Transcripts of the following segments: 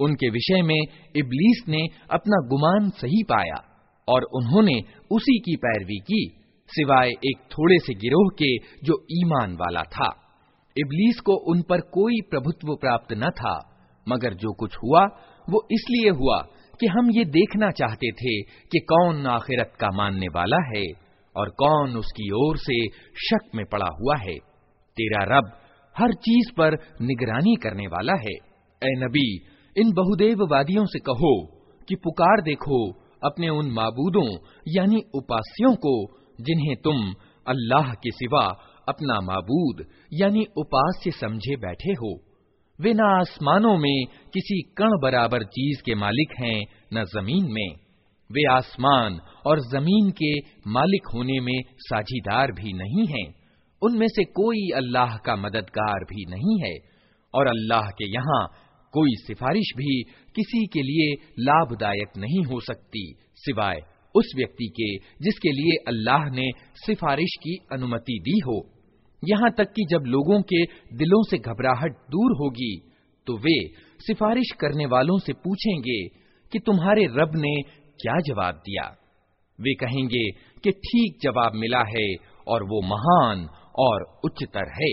उनके विषय में इबलीस ने अपना गुमान सही पाया और उन्होंने उसी की पैरवी की सिवाय एक थोड़े से गिरोह के जो ईमान वाला था इबलीस को उन पर कोई प्रभुत्व प्राप्त न था, मगर जो कुछ हुआ, वो इसलिए हुआ कि हम ये देखना चाहते थे कि कौन आखिरत का मानने वाला है और कौन उसकी ओर से शक में पड़ा हुआ है। तेरा रब हर चीज़ पर निगरानी करने वाला है। ए नबी, इन बहुदेववादियों से कहो कि पुकार देखो अपने उन माबूदों, यानी उपास्यों को, जिन्हें तुम अल्लाह के सिवा अपना माबूद, यानी उपास्य समझे बैठे हो। वे न आसमानों में किसी कण बराबर चीज़ के मालिक हैं, न ज़मीन में। वे आसमान और ज़मीन के मालिक होने में साझीदार भी नहीं हैं। उनमें से कोई अल्लाह का मददगार भी नहीं है। और अल्लाह के यहाँ कोई सिफारिश भी किसी के लिए लाभदायक नहीं हो सकती, सिवाय उस व्यक्ति के जिसके लिए अल्लाह ने सिफारिश की अनुमति दी हो। यहाँ तक कि जब लोगों के दिलों से घबराहट दूर होगी तो वे सिफारिश करने वालों से पूछेंगे कि तुम्हारे रब ने क्या जवाब दिया वे कहेंगे कि ठीक जवाब मिला है और वो महान और उच्चतर है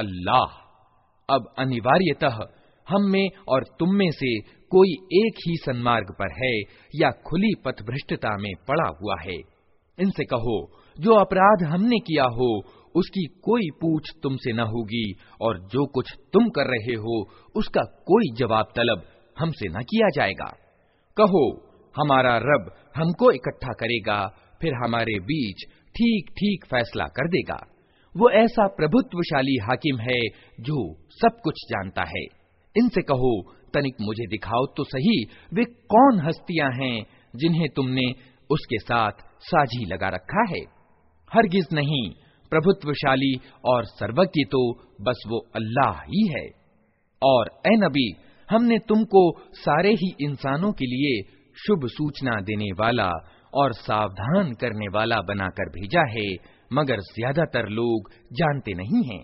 अल्लाह। अब अनिवार्यतः हम में और तुम में से कोई एक ही सन्मार्ग पर है या खुली पथभ्रष्टता में पड़ा हुआ है। इनसे कहो, जो अपराध हमने किया हो, उसकी कोई पूछ तुमसे न होगी, और जो कुछ तुम कर रहे हो, उसका कोई जवाब तलब हमसे न किया जाएगा। कहो, हमारा रब हमको इकट्ठा करेगा, फिर हमारे बीच ठीक ठीक फैसला कर देगा। वो ऐसा प्रभुत्वशाली हाकिम है जो सब कुछ जानता है। इनसे कहो, तनिक मुझे दिखाओ तो सही, वे कौन हस्तियाँ हैं जिन्हें तुमने उसके साथ साझी लगा रखा है? हरगिज नहीं, प्रभुत्वशाली और सर्वज्ञ तो बस वो अल्लाह ही है। और ए नबी, हमने तुमको सारे ही इंसानों के लिए शुभ सूचना देने वाला और सावधान करने वाला बनाकर भेजा है मगर ज्यादातर लोग जानते नहीं हैं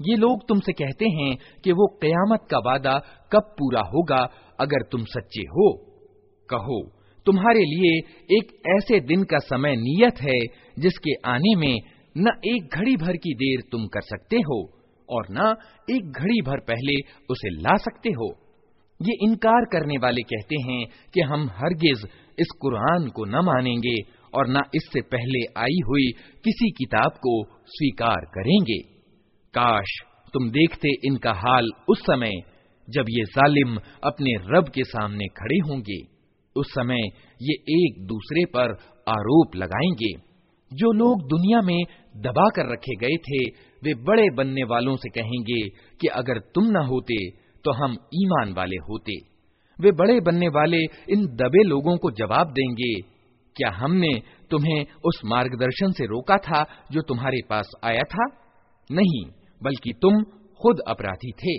ये लोग तुमसे कहते हैं कि वो कयामत का वादा कब पूरा होगा अगर तुम सच्चे हो कहो तुम्हारे लिए एक ऐसे दिन का समय नियत है जिसके आने में न एक घड़ी भर की देर तुम कर सकते हो और न एक घड़ी भर पहले उसे ला सकते हो। ये इनकार करने वाले कहते हैं कि हम हरगिज इस कुरान को न मानेंगे और न इससे पहले आई हुई किसी किताब को स्वीकार करेंगे। काश तुम देखते इनका हाल उस समय जब ये जालिम अपने रब के सामने खड़े होंगे। उस समय ये एक दूसरे पर आरोप लगाएँगे। जो लोग दुनिया में दबा कर रखे गए थे वे बड़े बनने वालों से कहेंगे कि अगर तुम न होते तो हम ईमान वाले होते वे बड़े बनने वाले इन दबे लोगों को जवाब देंगे क्या हमने तुम्हें उस मार्गदर्शन से रोका था जो तुम्हारे पास आया था नहीं बल्कि तुम खुद अपराधी थे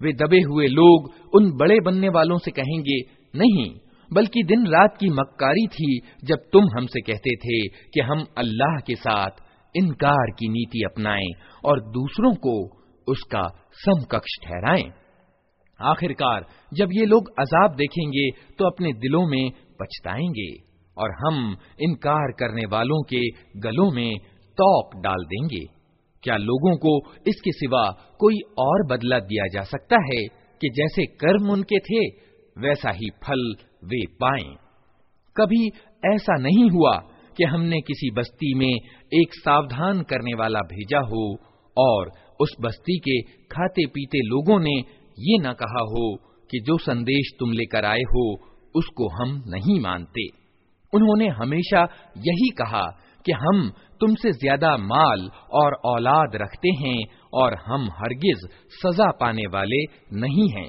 वे दबे हुए लोग उन बड़े बनने वालों से कहेंगे नहीं बल्कि दिन रात की मक्कारी थी जब तुम हमसे कहते थे कि हम अल्लाह के साथ इनकार की नीति अपनाएँ और दूसरों को उसका समकक्ष ठहराएँ। आखिरकार, जब ये लोग अजाब देखेंगे तो अपने दिलों में पछताएँगे और हम इनकार करने वालों के गलों में तौक डाल देंगे। क्या लोगों को इसके सिवा कोई और बदला दिया जा सकता है कि जैसे कर्म उनके थे, वैसा ही फल वे पाएँ? कभी ऐसा नहीं हुआ कि हमने किसी बस्ती में एक सावधान करने वाला भेजा हो और उस बस्ती के खाते पीते लोगों ने ये न कहा हो कि जो संदेश तुम लेकर आए हो, उसको हम नहीं मानते। उन्होंने हमेशा यही कहा कि हम तुमसे ज़्यादा माल और औलाद रखते हैं और हम हरगिज सजा पाने वाले नहीं हैं।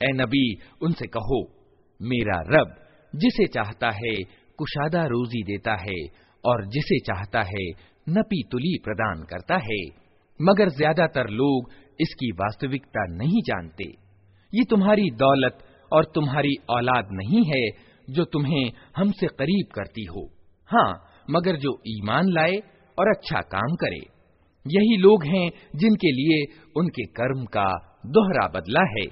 ए नबी उनसे कहो मेरा रब जिसे चाहता है कुशादा रोजी देता है और जिसे चाहता है नपी तुली प्रदान करता है मगर ज़्यादातर लोग इसकी वास्तविकता नहीं जानते। ये तुम्हारी दौलत और तुम्हारी औलाद नहीं है, जो तुम्हें हमसे करीब करती हो। हाँ मगर जो ईमान लाए और अच्छा काम करे। यही लोग हैं जिनके लिए उनके कर्म का दोहरा बदला है,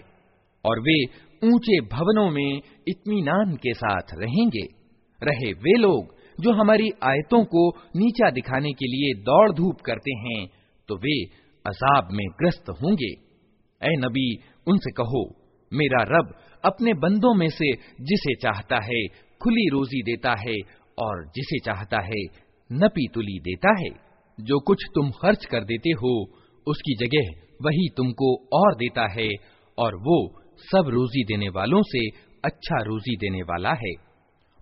और वे ऊँचे भवनों में इत्मीनान के साथ रहेंगे। रहे वे लोग जो हमारी आयतों को नीचा दिखाने के लिए दौड़ धूप करते हैं तो वे अजाब में ग्रस्त होंगे। ए नबी, उनसे कहो, मेरा रब अपने बंदों में से जिसे चाहता है खुली रोजी देता है और जिसे चाहता है नपी तुली देता है। जो कुछ तुम खर्च कर देते हो, उसकी जगह वही तुमको और देता है और वो सब रोजी देने वालों से अच्छा रोजी देने वाला है।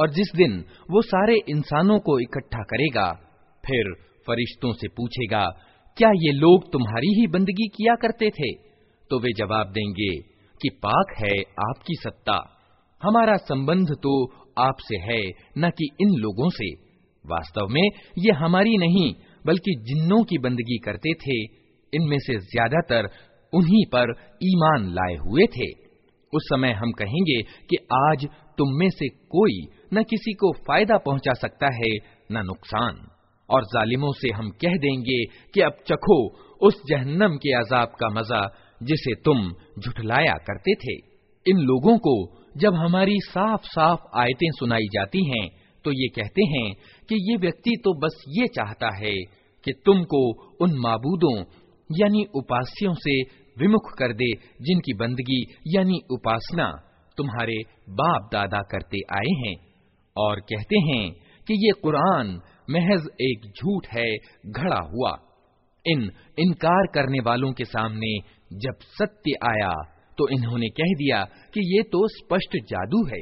और जिस दिन वो सारे इंसानों को इकट्ठा करेगा फिर फरिश्तों से पूछेगा, क्या ये लोग तुम्हारी ही बंदगी किया करते थे? तो वे जवाब देंगे, कि पाक है आपकी सत्ता। हमारा संबंध तो आपसे है, न कि इन लोगों से। वास्तव में ये हमारी नहीं, बल्कि जिन्नों की बंदगी करते थे। इनमें से ज़्यादातर उन्हीं पर ईमान लाए हुए थे। उस समय हम कहेंगे कि आज तुम में से कोई न किसी को फ़ायदा पहुँचा सकता है, न नुकसान। और जालिमों से हम कह देंगे कि अब चखो उस जहन्नम के अजाब का मज़ा जिसे तुम झुठलाया करते थे। इन लोगों को जब हमारी साफ़ साफ़ आयतें सुनाई जाती हैं तो ये कहते हैं कि ये व्यक्ति तो बस ये चाहता है कि तुमको उन माबूदों, यानी उपास्यों से विमुख कर दे जिनकी बंदगी, यानी उपासना तुम्हारे बाप दादा करते आए हैं। और कहते हैं कि ये कुरान महज एक झूठ है, घड़ा हुआ। इन इनकार करने वालों के सामने जब सत्य आया तो इन्होंने कह दिया कि ये तो स्पष्ट जादू है।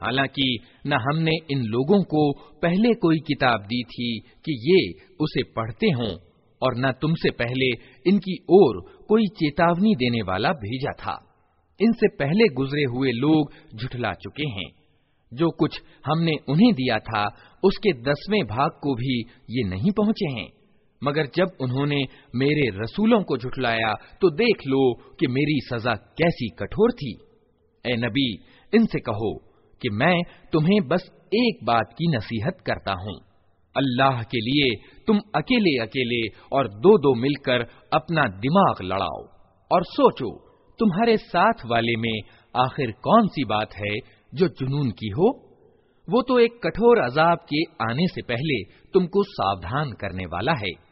हालांकि न हमने इन लोगों को पहले कोई किताब दी थी कि ये उसे पढ़ते हों और न तुमसे पहले इनकी ओर कोई चेतावनी देने वाला भेजा था। इनसे पहले गुजरे हुए लोग झुठला चुके हैं। जो कुछ हमने उन्हें दिया था, उसके दसवें भाग को भी ये नहीं पहुँचे हैं। मगर जब उन्होंने मेरे रसूलों को झुठलाया तो देख लो कि मेरी सजा कैसी कठोर थी। ए नबी, इनसे कहो कि मैं तुम्हें बस एक बात की नसीहत करता हूँ। अल्लाह के लिए, तुम अकेले अकेले और दो दो मिलकर अपना दिमाग लड़ाओ। और सोचो, तुम्हारे साथ वाले में आखिर कौन सी बात है जो जुनून की हो? वो तो एक कठोर अजाब के आने से पहले तुमको सावधान करने वाला है।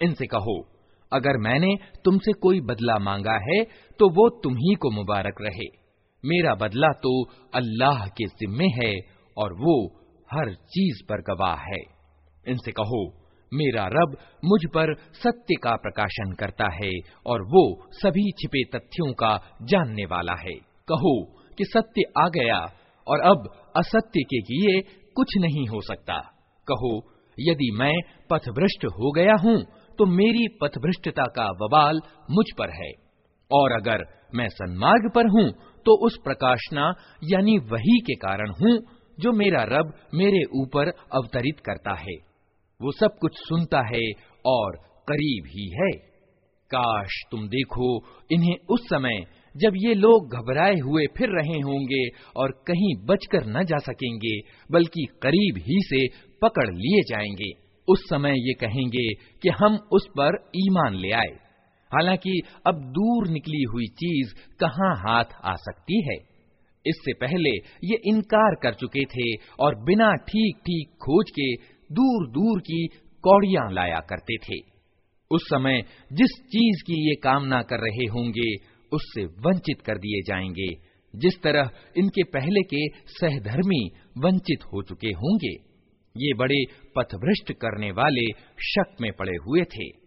इनसे कहो अगर मैंने तुमसे कोई बदला मांगा है तो वो तुम ही को मुबारक रहे मेरा बदला तो अल्लाह के जिम्मे है और वो हर चीज पर गवाह है इनसे कहो मेरा रब मुझ पर सत्य का प्रकाशन करता है और वो सभी छिपे तथ्यों का जानने वाला है कहो कि सत्य आ गया और अब असत्य के लिए कुछ नहीं हो सकता। कहो, यदि मैं पथभ्रष्ट हो गया हूँ तो मेरी पथभ्रष्टता का बवाल मुझ पर है। और अगर मैं सन्मार्ग पर हूँ तो उस प्रकाशना यानी वही के कारण हूँ, जो मेरा रब मेरे ऊपर अवतरित करता है। वो सब कुछ सुनता है और करीब ही है। काश तुम देखो, इन्हें उस समय जब ये लोग घबराए हुए फिर रहे होंगे और कहीं बचकर न जा सकेंगे, बल्कि करीब ही से पकड़ लिए जाएँगे, उस समय ये कहेंगे कि हम उस पर ईमान ले आए। हालाँकि अब दूर निकली हुई चीज़ कहाँ हाथ आ सकती है? इससे पहले ये इनकार कर चुके थे और बिना ठीक ठीक खोज के दूर दूर की कौड़ियाँ लाया करते थे। उस समय जिस चीज़ की ये कामना कर रहे होंगे उससे वंचित कर दिए जाएँगे। जिस तरह इनके पहले के सहधर्मी वंचित हो चुके होंगे, ये बड़े पथभ्रष्ट करने वाले शक में पड़े हुए थे।